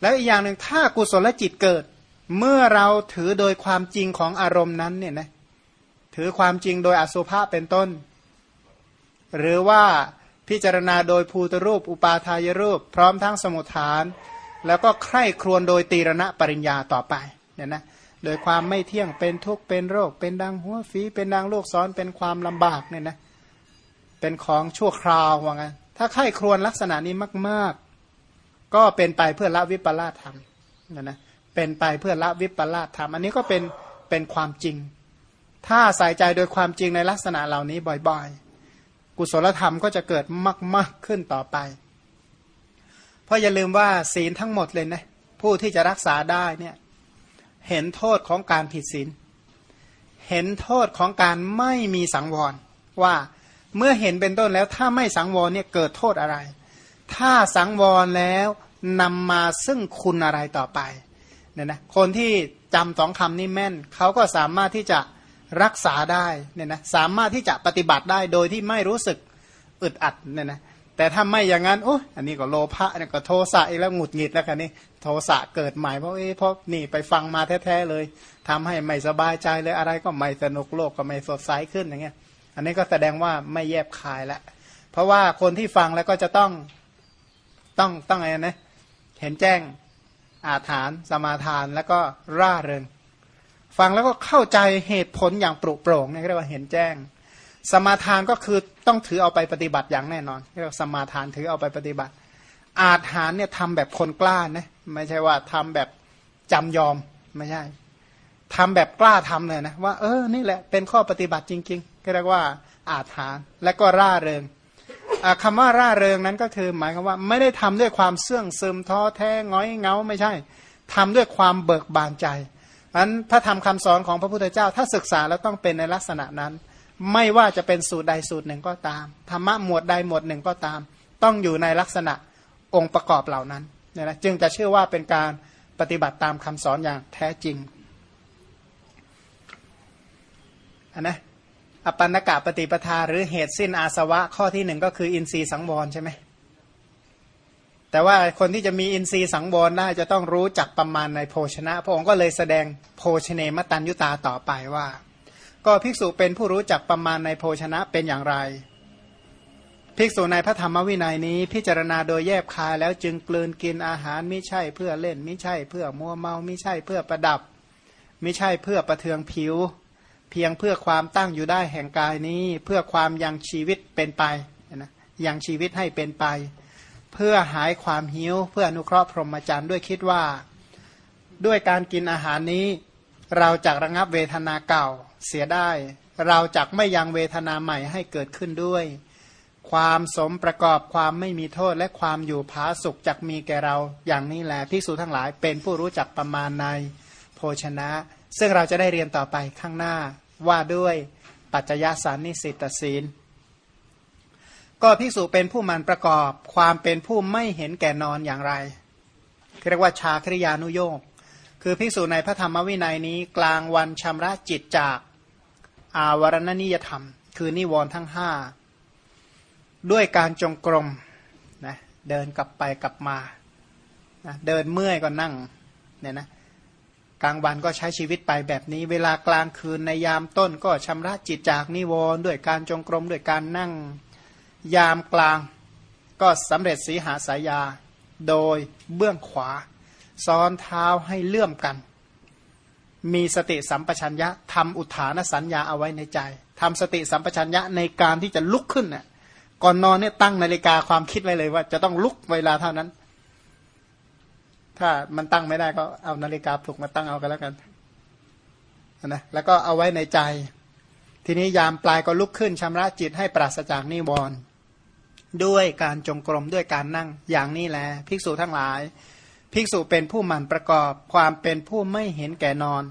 แล้วอีกอย่างหนึ่งถ้ากุศลจิตเกิด เมื่อเราถือโดยความจริงของอารมณ์นั้นเนี่ยนะถือความจริงโดยอสุภะเป็นต้น หรือว่าพิจารณาโดยภูตรูป อุปาทายรูป พร้อมทั้งสมุทฐาน แล้วก็ใคร่ครวญโดยตีรณะปริญญาต่อไปเนี่ยนะโดยความไม่เที่ยงเป็นทุกข์เป็นโรค เป็นดังหัวฝีเป็นดังโรคซ้อนเป็นความลำบากเนี่ยนะเป็นของชั่วคราวว่างั้นถ้าใคร่ครวญลักษณะนี้มาก ก็เป็นไปเพื่อละวิปลาสธรรมนะนะเป็นไปเพื่อละวิปลาสธรรมอันนี้ก็เป็นเป็นความจริง ถ้าใส่ใจโดยความจริงในลักษณะเหล่านี้บ่อยๆ กุศลธรรมก็จะเกิดมากๆขึ้นต่อไป เพราะอย่าลืมว่าศีลทั้งหมดเลยนะผู้ที่จะรักษาได้เนี่ยเห็นโทษของการผิดศีลเห็นโทษของการไม่มีสังวรว่าเมื่อเห็นเป็นต้นแล้วถ้าไม่สังวรเนี่ยเกิดโทษอะไร ถ้าสังวรแล้วนำมาซึ่งคุณอะไรต่อไปเนี่ยนะคนที่จำสองคำนี้แม่นเขาก็สามารถที่จะรักษาได้เนี่ยนะสามารถที่จะปฏิบัติได้โดยที่ไม่รู้สึกอึดอัดเนี่ยนะแต่ถ้าไม่อย่างนั้นโอ้อันนี้ก็โลภะเนี่ยก็โทสะอีกแล้วหงุดหงิดแล้วกันนี่โทสะเกิดใหม่เพราะเอ้เพราะนี่ไปฟังมาแท้ๆเลยทำให้ไม่สบายใจเลยอะไรก็ไม่สนุกโลกก็ไม่สดใสขึ้นอย่างเงี้ย อันนี้ก็แสดงว่าไม่แยบคายล้วเพราะว่าคนที่ฟังแล้วก็จะต้อง ต้องต้องอะไรนะเห็นแจ้งอาถานสมาทานแล้วก็ร่าเริงฟังแล้วก็เข้าใจเหตุผลอย่างปรุโปร่งนี่เรียกว่าเห็นแจ้ง สมาทานก็คือต้องถือเอาไปปฏิบัติอย่างแน่นอนเรียกว่าสมาทานถือเอาไปปฏิบัติ อาถานเนี่ยทำแบบคนกล้านะไม่ใช่ว่าทำแบบจำยอมไม่ใช่ทำแบบกล้าทำเลยนะว่าเออนี่แหละเป็นข้อปฏิบัติจริงๆเรียกว่าอาถานและก็ร่าเริง คำว่าร่าเริงนั้นก็คือ หมายความว่าไม่ได้ทำด้วยความเสื่องซึมท้อแท้ง้อยเงาไม่ใช่ทำด้วยความเบิกบานใจอันพระธรรมคำสอนของพระพุทธเจ้า ถ้าศึกษาแล้วต้องเป็นในลักษณะนั้น ไม่ว่าจะเป็นสูตรใดสูตรหนึ่งก็ตามธรรมะหมวดใดหมวดหนึ่งก็ตาม ต้องอยู่ในลักษณะองค์ประกอบเหล่านั้นเนี่ยนะจึงจะเชื่อว่าเป็นการปฏิบัติตามคำสอนอย่างแท้จริงอันนะ อปันกะปฏิปทาหรือเหตุสิ้นอาสวะข้อที่หนึ่งก็คืออินทรีย์สังวรใช่ไหมแต่ว่าคนที่จะมีอินทรีย์สังวรได้จะต้องรู้จักประมาณในโภชนะ พระองค์ก็เลยแสดงโภชเนมตันยุตาต่อไปว่า ก็ภิกษุเป็นผู้รู้จักประมาณในโภชนะเป็นอย่างไร ภิกษุในพระธรรมวินัยนี้ พิจารณาโดยแยบคายแล้วจึงกลืนกินอาหารไม่ใช่เพื่อเล่นไม่ใช่เพื่อมัวเมาไม่ใช่เพื่อประดับ ไม่ใช่เพื่อประเทืองผิว เพียงเพื่อความตั้งอยู่ได้แห่งกายนี้ เพื่อความยังชีวิตเป็นไปนะยังชีวิตให้เป็นไป เพื่อหายความหิว เพื่ออนุเคราะห์พรหมจรรย์ด้วยคิดว่า ด้วยการกินอาหารนี้ เราจะระงับเวทนาเก่าเสียได้ เราจะไม่ยังเวทนาใหม่ให้เกิดขึ้นด้วย ความสมประกอบความไม่มีโทษและความอยู่ผาสุขจักมีแก่เรา อย่างนี้แหละพิสูจทั้งหลายเป็นผู้รู้จักประมาณในโภชนะ ซึ่งเราจะได้เรียนต่อไปข้างหน้าว่าด้วยปัจจยสารนิสิตศีล ก็ภิกษุเป็นผู้มันประกอบความเป็นผู้ไม่เห็นแก่นอนอย่างไรเรียกว่าชาคริยานุโยกคือภิกษุในพระธรรมวินัยนี้กลางวันชำระจิตจากอาวรณนิยธรรม คือนิวรณ์ทั้งห้าด้วยการจงกรมนะเดินกลับไปกลับมานะเดินเมื่อยก็นั่งเนี่ยนะ กลางวันก็ใช้ชีวิตไปแบบนี้ เวลากลางคืนในยามต้นก็ชำระจิตจากนิวรณ์ด้วยการจงกรมด้วยการนั่งยามกลางก็สำเร็จสีหาสายา โดยเบื้องขวา ซ้อนเท้าให้เลื่อมกัน มีสติสัมปชัญญะทำอุทานสัญญาเอาไว้ในใจทำสติสัมปชัญญะในการที่จะลุกขึ้นน่ะก่อนนอนเนี่ยตั้งนาฬิกาความคิดไว้เลยว่า จะต้องลุกเวลาเท่านั้น ถ้ามันตั้งไม่ได้ก็เอานาฬิกาปลุกมาตั้งเอากันแล้วกันนะแล้วก็เอาไว้ในใจ ทีนี้ยามปลายก็ลุกขึ้นชำระจิตให้ปราศจากนิวรณ์ด้วยการจงกรมด้วยการนั่งอย่างนี้แหละภิกษุทั้งหลาย ภิกษุเป็นผู้หมั่นประกอบความเป็นผู้ไม่เห็นแก่นอน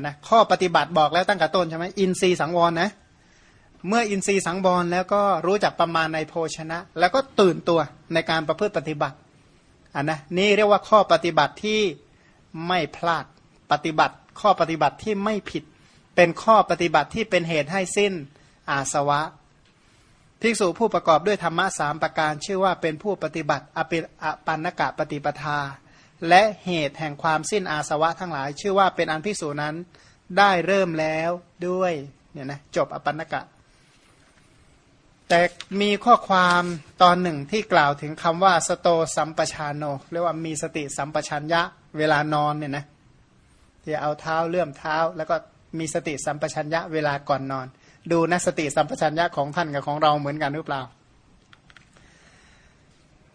นะข้อปฏิบัติบอกแล้วตั้งแต่ต้นใช่ไหมอินทรีย์สังวรนะเมื่ออินทรีย์สังวรแล้วก็รู้จักประมาณในโภชนะ แล้วก็ตื่นตัวในการประพฤติปฏิบัติ อันนะนี่เรียกว่าข้อปฏิบัติที่ไม่พลาดปฏิบัติ ข้อปฏิบัติที่ไม่ผิด เป็นข้อปฏิบัติที่เป็นเหตุให้สิ้นอาสวะภิกษุผู้ประกอบด้วยธรรมะสามประการชื่อว่าเป็นผู้ปฏิบัติอปิอปันนกะปฏิปทา และเหตุแห่งความสิ้นอาสวะทั้งหลาย ชื่อว่าเป็นอันพิสูจนั้นได้เริ่มแล้วด้วยเนี่ยนะจบอปันนกะ แต่มีข้อความตอนหนึ่งที่กล่าวถึงคำว่าสโตสัมปชานโนเรียกว่ามีสติสัมปชัญญะเวลานอนเนี่ยนะที่เอาเท้าเลื่อมเท้า แล้วก็มีสติสัมปชัญญะเวลาก่อนนอน ดูนะสติสัมปชัญญะของท่านกับของเราเหมือนกันหรือเปล่า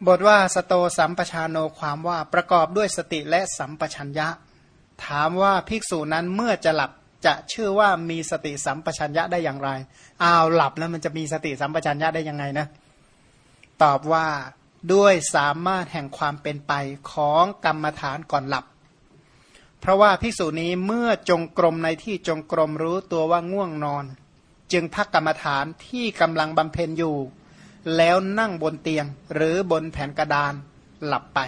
บทว่าสโตสัมปชานโนความว่าประกอบด้วยสติและสัมปชัญญะ ถามว่าภิกษุนั้นเมื่อจะหลับ จะชื่อว่ามีสติสัมปชัญญะได้อย่างไรอ้าวหลับแล้วมันจะมีสติสัมปชัญญะได้ยังไงนะ ตอบว่าด้วยสามารถแห่งความเป็นไปของกรรมฐานก่อนหลับ เพราะว่าภิกษุนี้เมื่อจงกรมในที่จงกรมรู้ตัวว่าง่วงนอน จึงพักกรรมฐานที่กำลังบำเพ็ญอยู่ แล้วนั่งบนเตียงหรือบนแผ่นกระดานหลับไป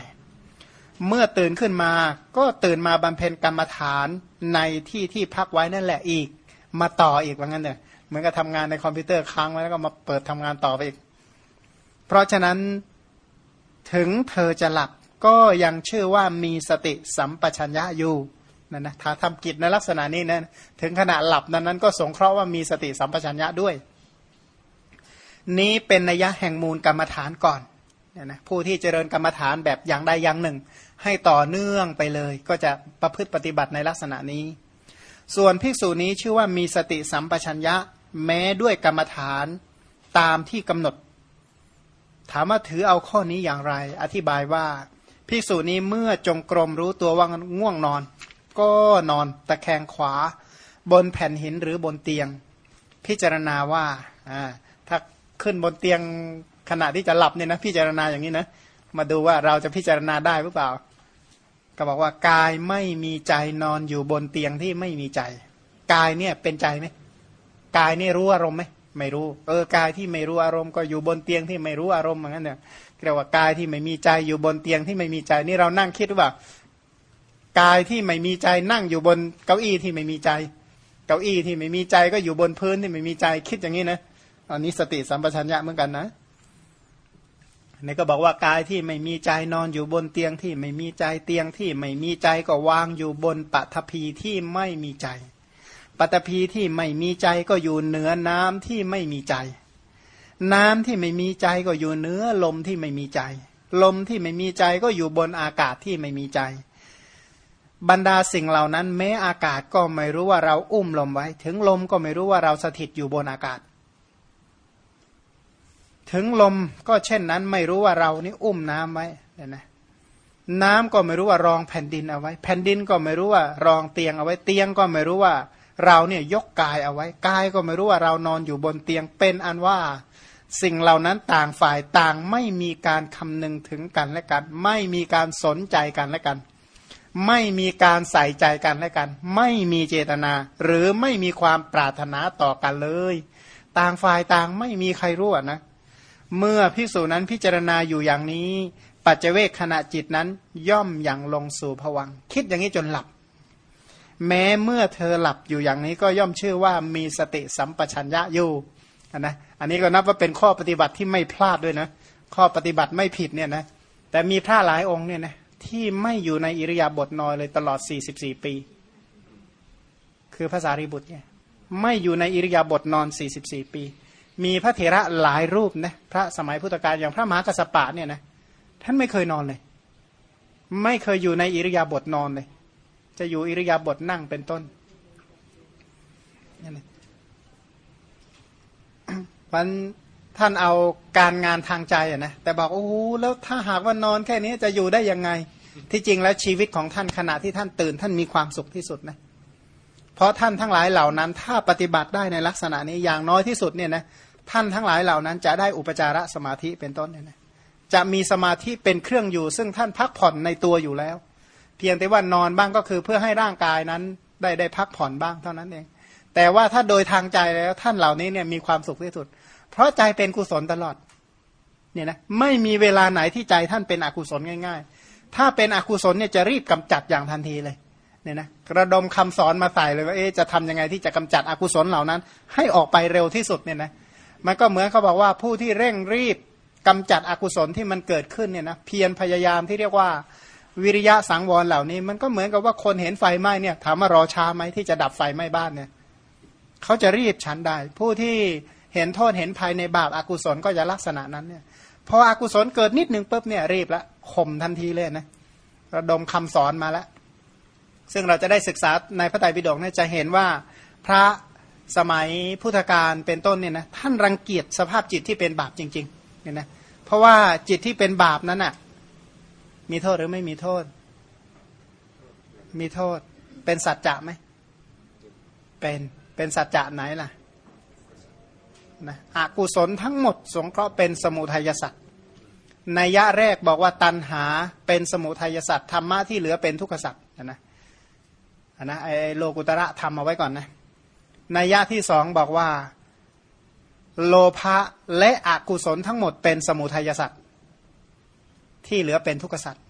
เมื่อตื่นขึ้นมา ก็ตื่นมาบำเพ็ญกรรมฐานในที่ที่พักไว้นั่นแหละอีก มาต่ออีกว่างั้นเถอะเหมือนกับทำงานในคอมพิวเตอร์ค้างไว้แล้วก็มาเปิดทำงานต่อไปอีก เพราะฉะนั้นถึงเธอจะหลับก็ยังชื่อว่ามีสติสัมปชัญญะอยู่นั่นนะถ้าทำกิจในลักษณะนี้นะถึงขณะหลับนั้นนั้นก็สงเคราะห์ว่ามีสติสัมปชัญญะด้วย นี้เป็นนัยยะแห่งมูลกรรมฐานก่อนนี่นะผู้ที่เจริญกรรมฐานแบบอย่างใดอย่างหนึ่ง ให้ต่อเนื่องไปเลย ก็จะประพฤติปฏิบัติในลักษณะนี้ ส่วนภิกษุนี้ชื่อว่ามีสติสัมปชัญญะแม้ด้วยกรรมฐานตามที่กำหนด ถามว่าถือเอาข้อนี้อย่างไร อธิบายว่าภิกษุนี้เมื่อจงกรมรู้ตัวว่าง่วงนอน ก็นอนตะแคงขวา บนแผ่นหินหรือบนเตียง พิจารณาว่าถ้าขึ้นบนเตียงขณะที่จะหลับเนี่ยนะพิจารณาอย่างนี้นะมาดูว่าเราจะพิจารณาได้หรือเปล่า ก็บอกว่ากายไม่มีใจนอนอยู่บนเตียงที่ไม่มีใจ กายเนี่ยเป็นใจไหมกายนี่รู้อารมณ์ไหมไม่รู้ เออกายที่ไม่รู้อารมณ์ก็อยู่บนเตียงที่ไม่รู้อารมณ์เหมือนกันเนี่ยเรียกว่ากายที่ไม่มีใจอยู่บนเตียงที่ไม่มีใจนี่เรานั่งคิดว่ากายที่ไม่มีใจนั่งอยู่บนเก้าอี้ที่ไม่มีใจ เก้าอี้ที่ไม่มีใจก็อยู่บนพื้นที่ไม่มีใจคิดอย่างนี้นะอันนี้สติสัมปชัญญะเหมือนกันนะ นี่ก็บอกว่ากายที่ไม่มีใจนอนอยู่บนเตียงที่ไม่มีใจเตียงที่ไม่มีใจก็วางอยู่บนปัทภีที่ไม่มีใจ ปัตภีที่ไม่มีใจก็อยู่เหนือน้ำที่ไม่มีใจ น้ำที่ไม่มีใจก็อยู่เหนือลมที่ไม่มีใจ ลมที่ไม่มีใจก็อยู่บนอากาศที่ไม่มีใจ บรรดาสิ่งเหล่านั้น แม้อากาศก็ไม่รู้ว่าเราอุ้มลมไว้ ถึงลมก็ไม่รู้ว่าเราสถิตอยู่บนอากาศ ถึงลมก็เช่นนั้นไม่รู้ว่าเรานี่อุ้มน้ำไว้เนี่ยนะน้ำก็ไม่รู้ว่ารองแผ่นดินเอาไว้ แผ่นดินก็ไม่รู้ว่ารองเตียงเอาไว้ เตียงก็ไม่รู้ว่า เราเนี่ยยกกายเอาไว้ กายก็ไม่รู้ว่าเรานอนอยู่บนเตียงเป็นอันว่า สิ่งเหล่านั้นต่างฝ่ายต่างไม่มีการคำนึงถึงกันและกัน ไม่มีการสนใจกันและกัน ไม่มีการใส่ใจกันและกัน ไม่มีเจตนา หรือไม่มีความปรารถนาต่อกันเลย ต่างฝ่ายต่างไม่มีใครรู้นะ เมื่อพิสูจนั้นพิจารณาอยู่อย่างนี้ ปัจเจเวกขณะจิตนั้นย่อมอย่างลงสู่ผวังคิดอย่างนี้จนหลับ แม้เมื่อเธอหลับอยู่อย่างนี้ก็ย่อมชื่อว่ามีสติสัมปชัญญะอยู่นะอันนี้ก็นับว่าเป็นข้อปฏิบัติที่ไม่พลาดด้วยนะ ข้อปฏิบัติไม่ผิดเนี่ยนะแต่มีพระหลายองค์เนี่ยนะที่ไม่อยู่ในอิริยาบถนอยเลยตลอด 44 ปี คือภาษาริบุตรเนี่ยไม่อยู่ในอิริยาบถนอน 44 ปี มีพระเถระหลายรูปนะพระสมัยพุทธกาลอย่างพระมหากระสปะเนี่ยนะท่านไม่เคยนอนเลย ไม่เคยอยู่ในอิริยาบถนอนเลย จะอยู่อิริยาบถนั่งเป็นต้นมันท่านเอาการงานทางใจอะนะแต่บอกโอ้โหแล้วถ้าหากว่านอนแค่นี้จะอยู่ได้ยังไง ที่จริงแล้วชีวิตของท่านขณะที่ท่านตื่น ท่านมีความสุขที่สุดนะเพราะท่านทั้งหลายเหล่านั้น ถ้าปฏิบัติได้ในลักษณะนี้อย่างน้อยที่สุดเนี่ยนะ ท่านทั้งหลายเหล่านั้น จะได้อุปจารสมาธิเป็นต้นเนี่ยนะจะมีสมาธิเป็นเครื่องอยู่ ซึ่งท่านพักผ่อนในตัวอยู่แล้ว เพียงแต่ว่านอนบ้างก็คือเพื่อให้ร่างกายนั้นได้ได้พักผ่อนบ้างเท่านั้นเอง แต่ว่าถ้าโดยทางใจแล้วท่านเหล่านี้เนี่ยมีความสุขที่สุด เพราะใจเป็นกุศลตลอดเนี่ยนะไม่มีเวลาไหนที่ใจท่านเป็นอกุศลง่าย ๆ ถ้าเป็นอกุศลเนี่ยจะรีบกำจัดอย่างทันทีเลยเนี่ยนะกระดมคำสอนมาใส่เลยว่าเอ๊จะทำยังไงที่จะกำจัดอกุศลเหล่านั้น ให้ออกไปเร็วที่สุดเนี่ยนะ มันก็เหมือนเขาบอกว่าผู้ที่เร่งรีบกำจัดอกุศลที่มันเกิดขึ้นเนี่ยนะเพียรพยายามที่เรียกว่าวิริยะสังวรเหล่านี้ มันก็เหมือนกับว่าคนเห็นไฟไหม้เนี่ยถามว่ารอช้าไหมที่จะดับไฟไหม้บ้านเนี่ยเขาจะรีบฉันได้ ผู้ที่เห็นโทษเห็นภัยในบาปอากุศลก็จะลักษณะนั้นเนี่ยพออากุศลเกิดนิดหนึ่งปุ๊บเนี่ยรีบล้วข่มทันทีเลยนะระดมคำสอนมาแล้วซึ่งเราจะได้ศึกษาในพระไตรปิฎกเนี่ยจะเห็นว่าพระ สมัยพุทธกาลเป็นต้นเนี่ยนะท่านรังเกียจสภาพจิตที่เป็นบาปจริงๆเนี่ยนะเพราะว่าจิตที่เป็นบาปนั้นอะมีโทษหรือไม่มีโทษ มีโทษ เป็นสัจจะไหมเป็นเป็นสัจจะไหนล่ะนะอกุศลทั้งหมด สงเคราะห์เป็นสมุทัยสัตว์ในยะแรกบอกว่าตันหาเป็นสมุทัยสัตว์ธรรมะที่เหลือเป็นทุกขสัตว์นะนะไอโลกุตระทำเอาไว้ก่อนนะ นัยยะที่สองบอกว่า โลภะและอกุศลทั้งหมดเป็นสมุทัยสัตว์ที่เหลือเป็นทุกขสัตว์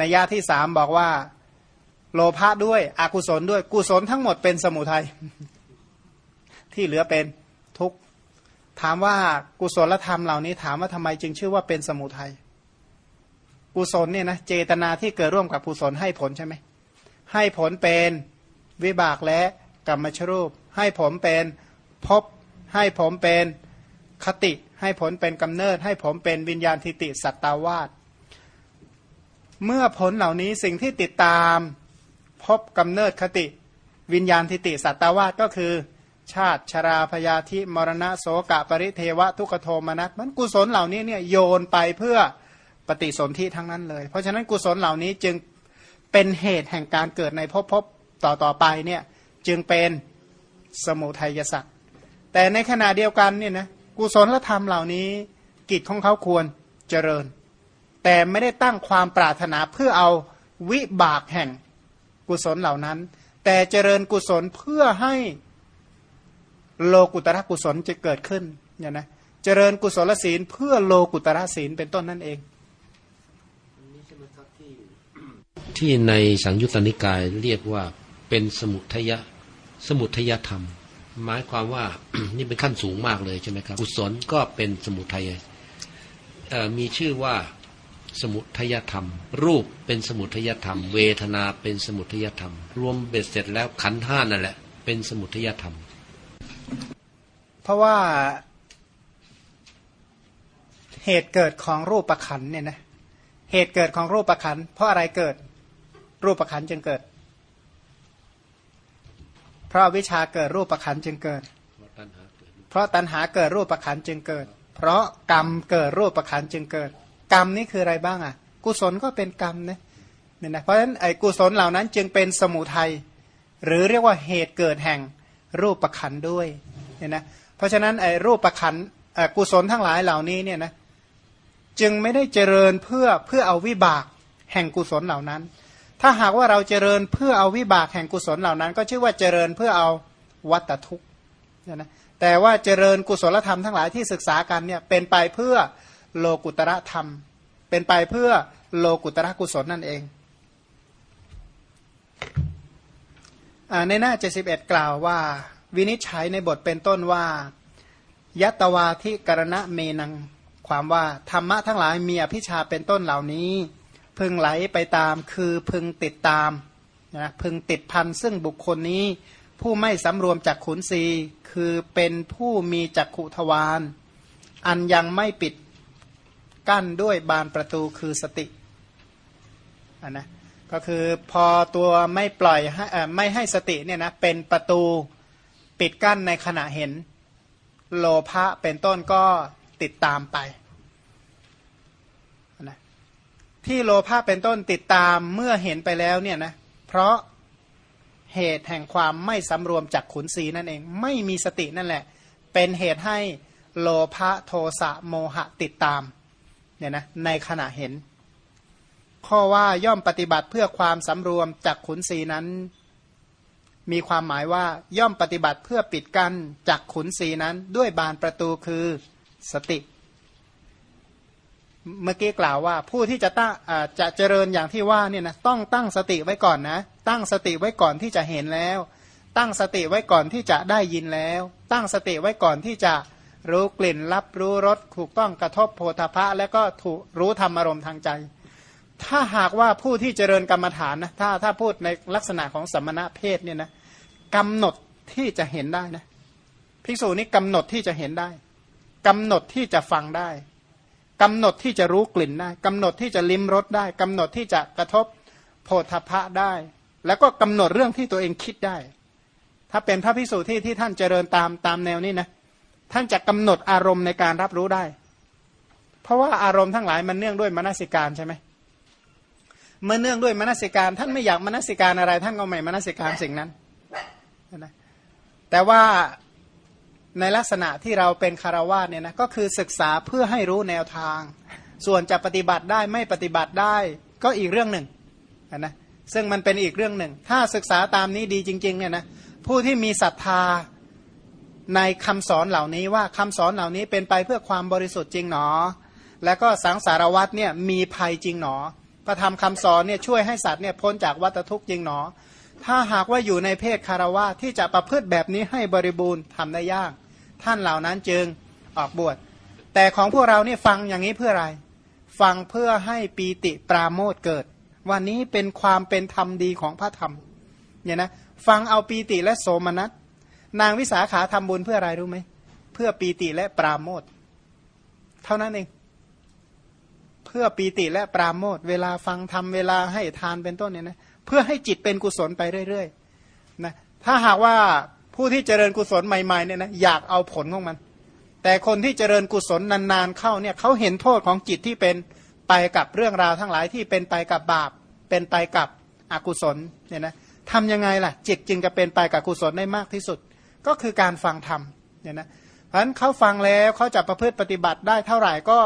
นัยยะที่สามบอกว่า โลภะด้วยอกุศลด้วยกุศลทั้งหมดเป็นสมุทัยที่เหลือเป็นทุกข์ถามว่ากุศลธรรมเหล่านี้ถามว่าทำไมจึงชื่อว่าเป็นสมุทัยกุศลเนี่ยนะเจตนาที่เกิดร่วมกับกุศลให้ผลใช่ไหมให้ผลเป็นวิบากและกรรมชรูป ให้ผมเป็นพบให้ผมเป็นคติ ให้ผลเป็นกำเนิด ให้ผมเป็นวิญญาณทิติสัตตาวาสเมื่อผลเหล่านี้สิ่งที่ติดตามพบกำเนิดคติ วิญญาณทิติสัตตาวาสก็คือ ชาติชราพยาธิมรณะโสกะปริเทวะทุกโทมนัสมันกุศลเหล่านี้เนี่ยโยนไปเพื่อปฏิสนธิทั้งนั้นเลย เพราะฉะนั้นกุศลเหล่านี้จึงเป็นเหตุแห่งการเกิดในภพภพต่อต่อไปเนี่ยจึงเป็น สมุทัยสัตว์แต่ในขณะเดียวกันเนี่ยนะกุศลธรรมเหล่านี้ กิจของเขาควรเจริญ แต่ไม่ได้ตั้งความปรารถนาเพื่อเอาวิบากแห่งกุศลเหล่านั้น แต่เจริญกุศลเพื่อให้โลกุตระกุศลจะเกิดขึ้นเนี่ยนะเจริญกุศลศีลเพื่อโลกุตระศีลเป็นต้นนั่นเองที่ในสังยุตตนิกายเรียกว่าเป็นสมุทยะ สมุทยธรรม หมายความว่านี่เป็นขั้นสูงมากเลยใช่ไหมครับกุศลก็เป็นสมุทัยมีชื่อว่าสมุทยธรรม รูปเป็นสมุทยธรรม เวทนาเป็นสมุทยธรรม รวมเบ็ดเสร็จแล้วขันธ์ห้านั่นแหละ เป็นสมุทยธรรม เพราะว่าเหตุเกิดของรูปประขันเนี่ยนะเหตุเกิดของรูปประขันเพราะอะไรเกิดรูปประคันจึงเกิด เพราะวิชาเกิดรูปประคันจึงเกิด เพราะตัณหาเกิดรูปประคันจึงเกิด เพราะกรรมเกิดรูปประคันจึงเกิด กรรมนี่คืออะไรบ้างอะ กุศลก็เป็นกรรมนะเนี่ยนะเพราะฉะนั้นไอ้กุศลเหล่านั้นจึงเป็นสมุทัยหรือเรียกว่าเหตุเกิดแห่งรูปประคันด้วยเนี่ยนะเพราะฉะนั้นไอ้รูปประคันกุศลทั้งหลายเหล่านี้เนี่ยนะจึงไม่ได้เจริญเพื่อเพื่อเอาวิบากแห่งกุศลเหล่านั้น ถ้าหากว่าเราเจริญเพื่อเอาวิบากแห่งกุศลเหล่านั้น ก็ชื่อว่าเจริญเพื่อเอาวัตทุกข์นะแต่ว่าเจริญกุศลธรรมทั้งหลายที่ศึกษากันเนี่ยเป็นไปเพื่อโลกุตระธรรม เป็นไปเพื่อโลกุตระกุศลนั่นเองอในหน้า71กล่าวว่า วินิจฉัยในบทเป็นต้นว่า ยัตวาทิกรณะเมนัง ความว่าธรรมะทั้งหลายมีอภิชาเป็นต้นเหล่านี้ พึงไหลไปตาม คือพึงติดตามนะพึงติดพันซึ่งบุคคลนี้ ผู้ไม่สำรวมจากขุนศีคือเป็นผู้มีจักขุทวารอันยังไม่ปิดกั้นด้วยบานประตูคือสติอันนะก็คือพอตัวไม่ปล่อยให้ไม่ให้สติเนี่ยนะเป็นประตูปิดกั้นในขณะเห็น โลภะเป็นต้นก็ติดตามไป ที่โลภะเป็นต้นติดตามเมื่อเห็นไปแล้วเนี่ยนะเพราะเหตุแห่งความไม่สำรวมจากขุนศีนั่นเอง ไม่มีสตินั่นแหละ เป็นเหตุให้โลภะโทสะโมหะติดตามเนี่ยนะในขณะเห็น ข้อว่าย่อมปฏิบัติเพื่อความสำรวมจากขุนศีนั้น มีความหมายว่าย่อมปฏิบัติเพื่อปิดกั้นจากขุนศีนั้นด้วยบานประตูคือสติ เมื่อกี้กล่าวว่าผู้ที่จะตั้งจะเจริญอย่างที่ว่าเนี่ยนะต้องตั้งสติไว้ก่อนนะ ตั้งสติไว้ก่อนที่จะเห็นแล้ว ตั้งสติไว้ก่อนที่จะได้ยินแล้ว ตั้งสติไว้ก่อนที่จะรู้กลิ่นรับรู้รสถูกต้องกระทบโพธพะ แล้วก็ถูกรู้ธรรมอารมณ์ทางใจ ถ้าหากว่าผู้ที่เจริญกรรมฐานนะถ้าถ้าพูดในลักษณะของสมณะเพศเนี่ยนะกำหนดที่จะเห็นได้นะภิกษุนี้กำหนดที่จะเห็นได้กำหนดที่จะฟังได้ กำหนดที่จะรู้กลิ่นได้กำหนดที่จะลิ้มรสได้กำหนดที่จะกระทบโพธพะได้ แล้วก็กำหนดเรื่องที่ตัวเองคิดได้ ถ้าเป็นพระภิกษุที่ที่ท่านเจริญตามตามแนวนี้นะท่านจะกำหนดอารมณ์ในการรับรู้ได้ เพราะว่าอารมณ์ทั้งหลายมันเนื่องด้วยมนสิการใช่ไหมเมื่อเนื่องด้วยมนสิการ ท่านไม่อยากมนสิการอะไร ท่านก็ไม่มนสิการสิ่งนั้นนะแต่ว่า ในลักษณะที่เราเป็นคารวาสเนี่ยนะก็คือศึกษาเพื่อให้รู้แนวทาง ส่วนจะปฏิบัติได้ไม่ปฏิบัติได้ก็อีกเรื่องหนึ่งนะซึ่งมันเป็นอีกเรื่องหนึ่ง ถ้าศึกษาตามนี้ดีจริงๆเนี่ยนะผู้ที่มีศรัทธาในคำสอนเหล่านี้ว่าคำสอนเหล่านี้เป็นไปเพื่อความบริสุทธิ์จริงหนอ แล้วก็สังสารวัตเนี่ยมีภัยจริงหนอพระธรรมคำสอนเนี่ยช่วยให้สัตว์เนี่ยพ้นจากวัฏทุกข์จริงหนอ ถ้าหากว่าอยู่ในเพศคารวะที่จะประพฤติแบบนี้ให้บริบูรณ์ทำได้ยาก ท่านเหล่านั้นจึงออกบวช แต่ของพวกเราเนี่ยฟังอย่างนี้เพื่ออะไร ฟังเพื่อให้ปีติปราโมทเกิด วันนี้เป็นความเป็นธรรมดีของพระธรรมเนี่ยนะฟังเอาปีติและโสมนัสนางวิสาขาทำบุญเพื่ออะไรรู้ไหมเพื่อปีติและปราโมทเท่านั้นเองเพื่อปีติและปราโมทเวลาฟังทำเวลาให้ทานเป็นต้นเนี่ยนะ พื่อให้จิตเป็นกุศลไปเรื่อยๆนะถ้าหากว่าผู้ที่เจริญกุศลใหม่ๆเนี่ยนะอยากเอาผลของมัน แต่คนที่เจริญกุศลนานๆเข้าเนี่ยเขาเห็นโทษของจิตที่เป็นไปกับเรื่องราวทั้งหลายที่เป็นไปกับบาป เป็นไปกับอกุศลเนี่ยนะทำยังไงล่ะ จิตจึงจะเป็นไปกับกุศลได้มากที่สุด ก็คือการฟังธรรมเนี่ยนะเพราะฉะนั้นเขาฟังแล้วเขาจะประพฤติปฏิบัติได้เท่าไหร่ก็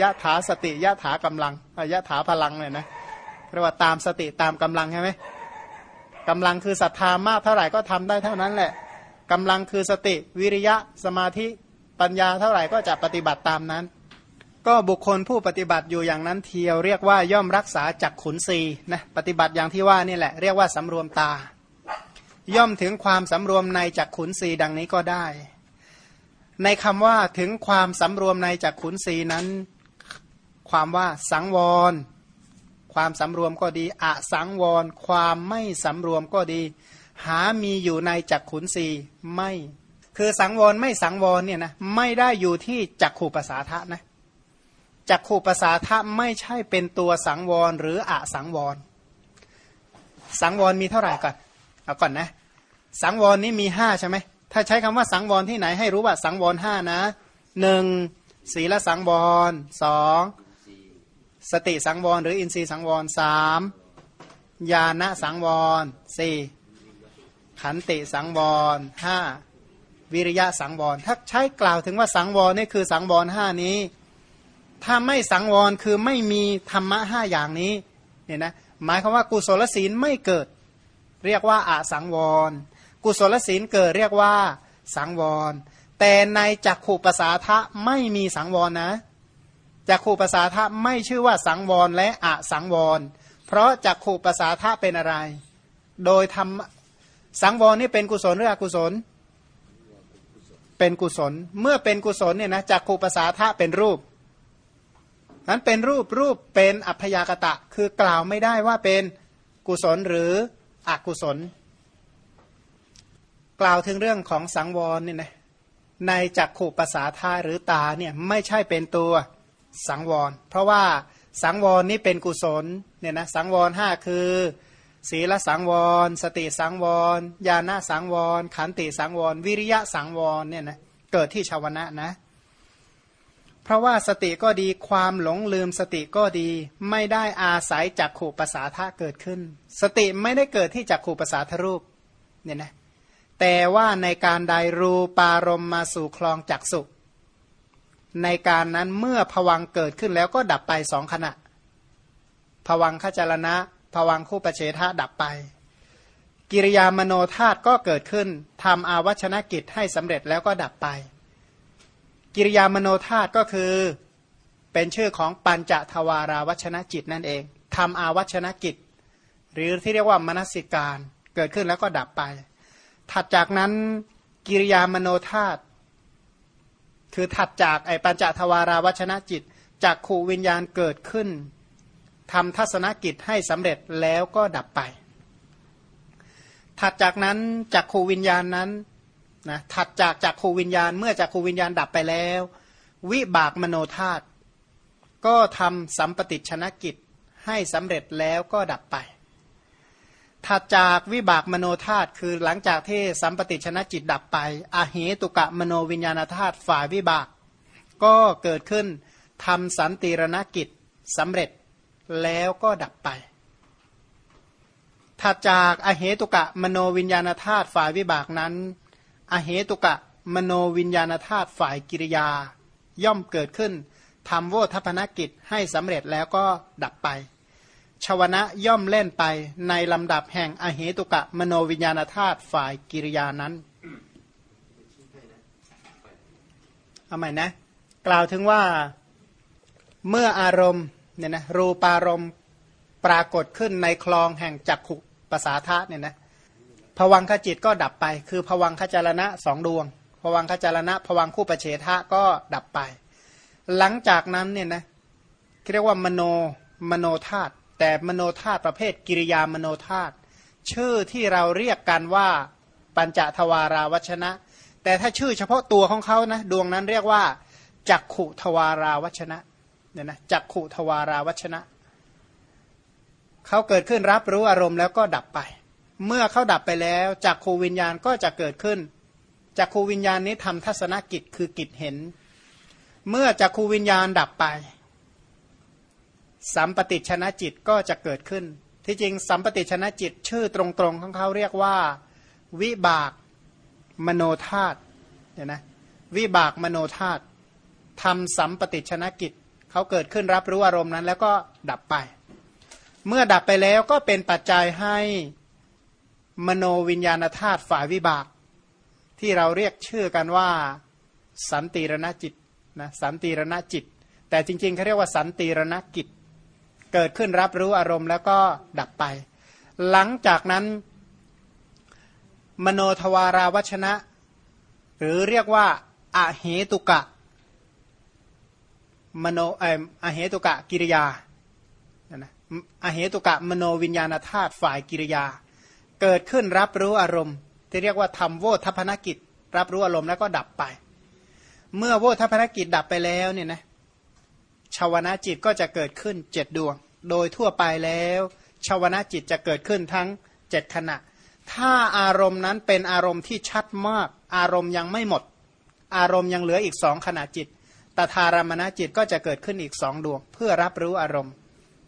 ยะถาสติยะถากำลังยะถาพลังเนี่ยนะ เรียกว่าตามสติตามกำลังใช่ไหมกำลังคือศรัทธามากเท่าไหร่ก็ทำได้เท่านั้นแหละกำลังคือสติวิริยะสมาธิปัญญาเท่าไหร่ก็จะปฏิบัติตามนั้น ก็บุคคลผู้ปฏิบัติอยู่อย่างนั้นเทียวเรียกว่าย่อมรักษาจักขุนศีนะปฏิบัติอย่างที่ว่านี่แหละเรียกว่าสำรวมตา ย่อมถึงความสำรวมในจักขุนสีดังนี้ก็ได้ ในคำว่าถึงความสำรวมในจักขุนสีนั้น ความว่าสังวร ความสำรวมก็ดีอสังวร ความไม่สำรวมก็ดี หามีอยู่ในจักขุนสีไม่ คือสังวรไม่สังวรเนี่ยนะไม่ได้อยู่ที่จักขู่ภาษาทะนะจักขู่ภาษาทะไม่ใช่เป็นตัวสังวรหรืออสังวร สังวรมีเท่าไหร่ก่อนเอาก่อนนะ สังวรนี้มีห้าใช่ไหมถ้าใช้คำว่าสังวรที่ไหนให้รู้ว่าสังวรห้านะหนึ่งศีลสังวรสอง สติสังวรหรืออินทรีย์สังวรสามญาณสังวรสี่ขันติสังวรห้าวิริยะสังวรถ้าใช้กล่าวถึงว่าสังวรนี่คือสังวรห้านี้ ถ้าไม่สังวรคือไม่มีธรรมะห้าอย่างนี้เนี่ยนะหมายความว่ากุศลศีลไม่เกิด เรียกว่าอาสังวร กุศลศีลเกิดเรียกว่าสังวร แต่ในจักขู่ภาษาทะไม่มีสังวรนะ จักขู่ภาษาทะไม่ชื่อว่าสังวรและอะสังวร เพราะจักขู่ภาษาทะเป็นอะไร โดยทำสังวรนี่เป็นกุศลหรืออกุศล เป็นกุศลเมื่อเป็นกุศลเนี่ยนะจักขู่ภาษาทะเป็นรูปนั้นเป็นรูปรูปเป็นอัพยากตะ คือกล่าวไม่ได้ว่าเป็นกุศลหรืออกุศล กล่าวถึงเรื่องของสังวรเนี่ยนะในจักขู่ภาษาท่าหรือตาเนี่ยไม่ใช่เป็นตัว สังวร เพราะว่าสังวรนี้เป็นกุศลเนี่ยนะสังวรห้าคือ ศีลสังวร สติสังวร ญาณสังวร ขันติสังวร วิริยะสังวรเนี่ยนะเกิดที่ชาวนะนะ เพราะว่าสติก็ดีความหลงลืมสติก็ดี ไม่ได้อาศัยจากขู่ภาษาท่าเกิดขึ้น สติไม่ได้เกิดที่จากขู่ภาษาทรูปเนี่ยนะแต่ว่าในการใดรูปารมมาสู่คลองจักสุข ในการนั้นเมื่อผวังเกิดขึ้นแล้วก็ดับไปสองขณะผวังขจรณะผวังคู่ประเฉทะดับไป กิริยามโนธาตุก็เกิดขึ้นทำอาวัชนกิจให้สำเร็จแล้วก็ดับไป กิริยามโนธาตุก็คือ เป็นชื่อของปัญจทวาราวัชนจิตนั่นเองทำอาวัชนกิจ หรือที่เรียกว่ามนสิการเกิดขึ้นแล้วก็ดับไป ถัดจากนั้นกิริยามโนธาตุ คือถัดจากไอปัญจทวาราวัชนะจิตจากขูวิญญาณเกิดขึ้นทำทัศนกิจให้สำเร็จแล้วก็ดับไป ถัดจากนั้นจากขูวิญญาณนั้นนะถัดจากจากขูวิญญาณ เมื่อจากขูวิญญาณดับไปแล้ว วิบากมโนธาตุก็ทำสัมปติชนะกิจให้สำเร็จแล้วก็ดับไป ถัดจากวิบากมโนธาตุคือหลังจากที่สัมปติชนะจิตดับไปอาเหตุกะมโนวิญญาณธาตุฝ่ายวิบาก ก็เกิดขึ้นทำสันติรณกิจสำเร็จแล้วก็ดับไปถัดจากอเหตุกะมโนวิญญาณธาตุฝ่ายวิบากนั้นอเหตุกะมโนวิญญาณธาตุฝ่ายกิริยา ย่อมเกิดขึ้นทำโวทัพนกิจให้สำเร็จแล้วก็ดับไป ชวนะย่อมเล่นไปในลำดับแห่งอเหตุกะมโนวิญญาณธาตุฝ่ายกิริยานั้นเอาใหม่นะ กล่าวถึงว่าเมื่ออารมณ์เนี่ยนะรูปารมณ์ปรากฏขึ้นในคลองแห่งจักขุปสาทะเนี่ยนะผวังขจิตก็ดับไป คือผวังขจารณะสองดวงผวังขจารณะผวังคู่ประเฉทะก็ดับไป หลังจากนั้นเนี่ยนะเรียกว่ามโนมโนธาตุ แต่มโนธาตุประเภทกิริยามโนธาตุชื่อที่เราเรียกกันว่าปัญจทวาราวัชนะ แต่ถ้าชื่อเฉพาะตัวของเขานะดวงนั้นเรียกว่าจักขุทวาราวัชนะเนี่ยนะจักขุทวาราวัชนะเขาเกิดขึ้นรับรู้อารมณ์แล้วก็ดับไป เมื่อเขาดับไปแล้วจักขูวิญญาณก็จะเกิดขึ้นจักขูวิญญาณนี้ทำทัศนกิจคือกิจเห็น เมื่อจักขูวิญญาณดับไป สัมปติชนะจิตก็จะเกิดขึ้น ที่จริงสัมปติชนะจิตชื่อตรงๆของเขาเรียกว่า วิบากมโนธาตุเนี่ยนะวิบากมโนธาตุทำสัมปติชนะกิจเขาเกิดขึ้นรับรู้อารมณ์นั้น แล้วก็ดับไป เมื่อดับไปแล้วก็เป็นปัจจัยให้มโนวิญญาณธาตุฝ่ายวิบาก ที่เราเรียกชื่อกันว่า สันติรณจิตนะสันติรณจิต แต่จริงๆเขาเรียกว่าสันติรณกิจ เกิดขึ้นรับรู้อารมณ์แล้วก็ดับไป หลังจากนั้น มโนทวาราวัชนะ หรือเรียกว่าอาเหตุกะ มโนเออเหตุกะกิริยานะอเหตุกะมโนวิญญาณธาตุฝ่ายกิริยา เกิดขึ้นรับรู้อารมณ์ ที่เรียกว่าทำโวทัพนกิจ รับรู้อารมณ์แล้วก็ดับไป เมื่อโวทัพนกิจดับไปแล้วเนี่ยนะ ชาวนาจิตก็จะเกิดขึ้นเจ็ดดวง โดยทั่วไปแล้วชาวนาจิตจะเกิดขึ้นทั้งเจ็ดขณะ ถ้าอารมณ์นั้นเป็นอารมณ์ที่ชัดมาก อารมณ์ยังไม่หมด อารมณ์ยังเหลืออีกสองขณะจิตตถารมณจิตก็จะเกิดขึ้นอีกสองดวง เพื่อรับรู้อารมณ์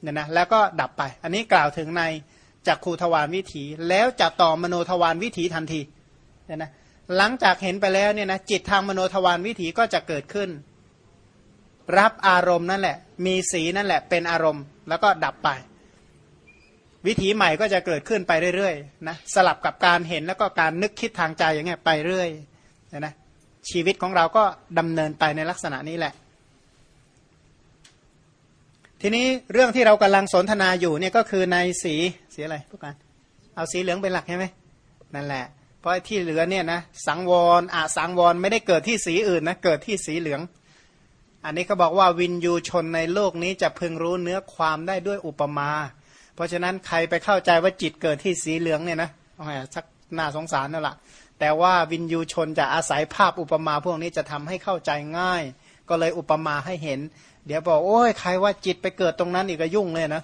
เนี่ยนะแล้วก็ดับไป อันนี้กล่าวถึงในจักขูทวารวิถีแล้วจะต่อมโนทวารวิถีทันทีเนี่ยนะหลังจากเห็นไปแล้วเนี่ยนะจิตทางมโนทวารวิถีก็จะเกิดขึ้น รับอารมณ์นั่นแหละ มีสีนั่นแหละ เป็นอารมณ์แล้วก็ดับไป วิถีใหม่ก็จะเกิดขึ้นไปเรื่อยๆนะสลับกับการเห็นแล้วก็การนึกคิดทางใจอย่างเงี้ยไปเรื่อยนะชีวิตของเราก็ดำเนินไปในลักษณะนี้แหละ ทีนี้เรื่องที่เรากำลังสนทนาอยู่เนี่ยก็คือในสีสีอะไรพวกกันเอาสีเหลืองเป็นหลักใช่ไหมนั่นแหละ เพราะที่เหลือเนี่ยนะสังวรอาสังวรไม่ได้เกิดที่สีอื่นนะเกิดที่สีเหลือง อันนี้เขาบอกว่าวินยูชนในโลกนี้จะพึงรู้เนื้อความได้ด้วยอุปมา เพราะฉะนั้นใครไปเข้าใจว่าจิตเกิดที่สีเหลืองเนี่ยนะโอ้ยสักน่าสงสารนั่นแหละแต่ว่าวินยูชนจะอาศัยภาพอุปมาพวกนี้จะทำให้เข้าใจง่าย ก็เลยอุปมาให้เห็น เดี๋ยวบอกโอ้ยใครว่าจิตไปเกิดตรงนั้นอีกก็ยุ่งเลยนะ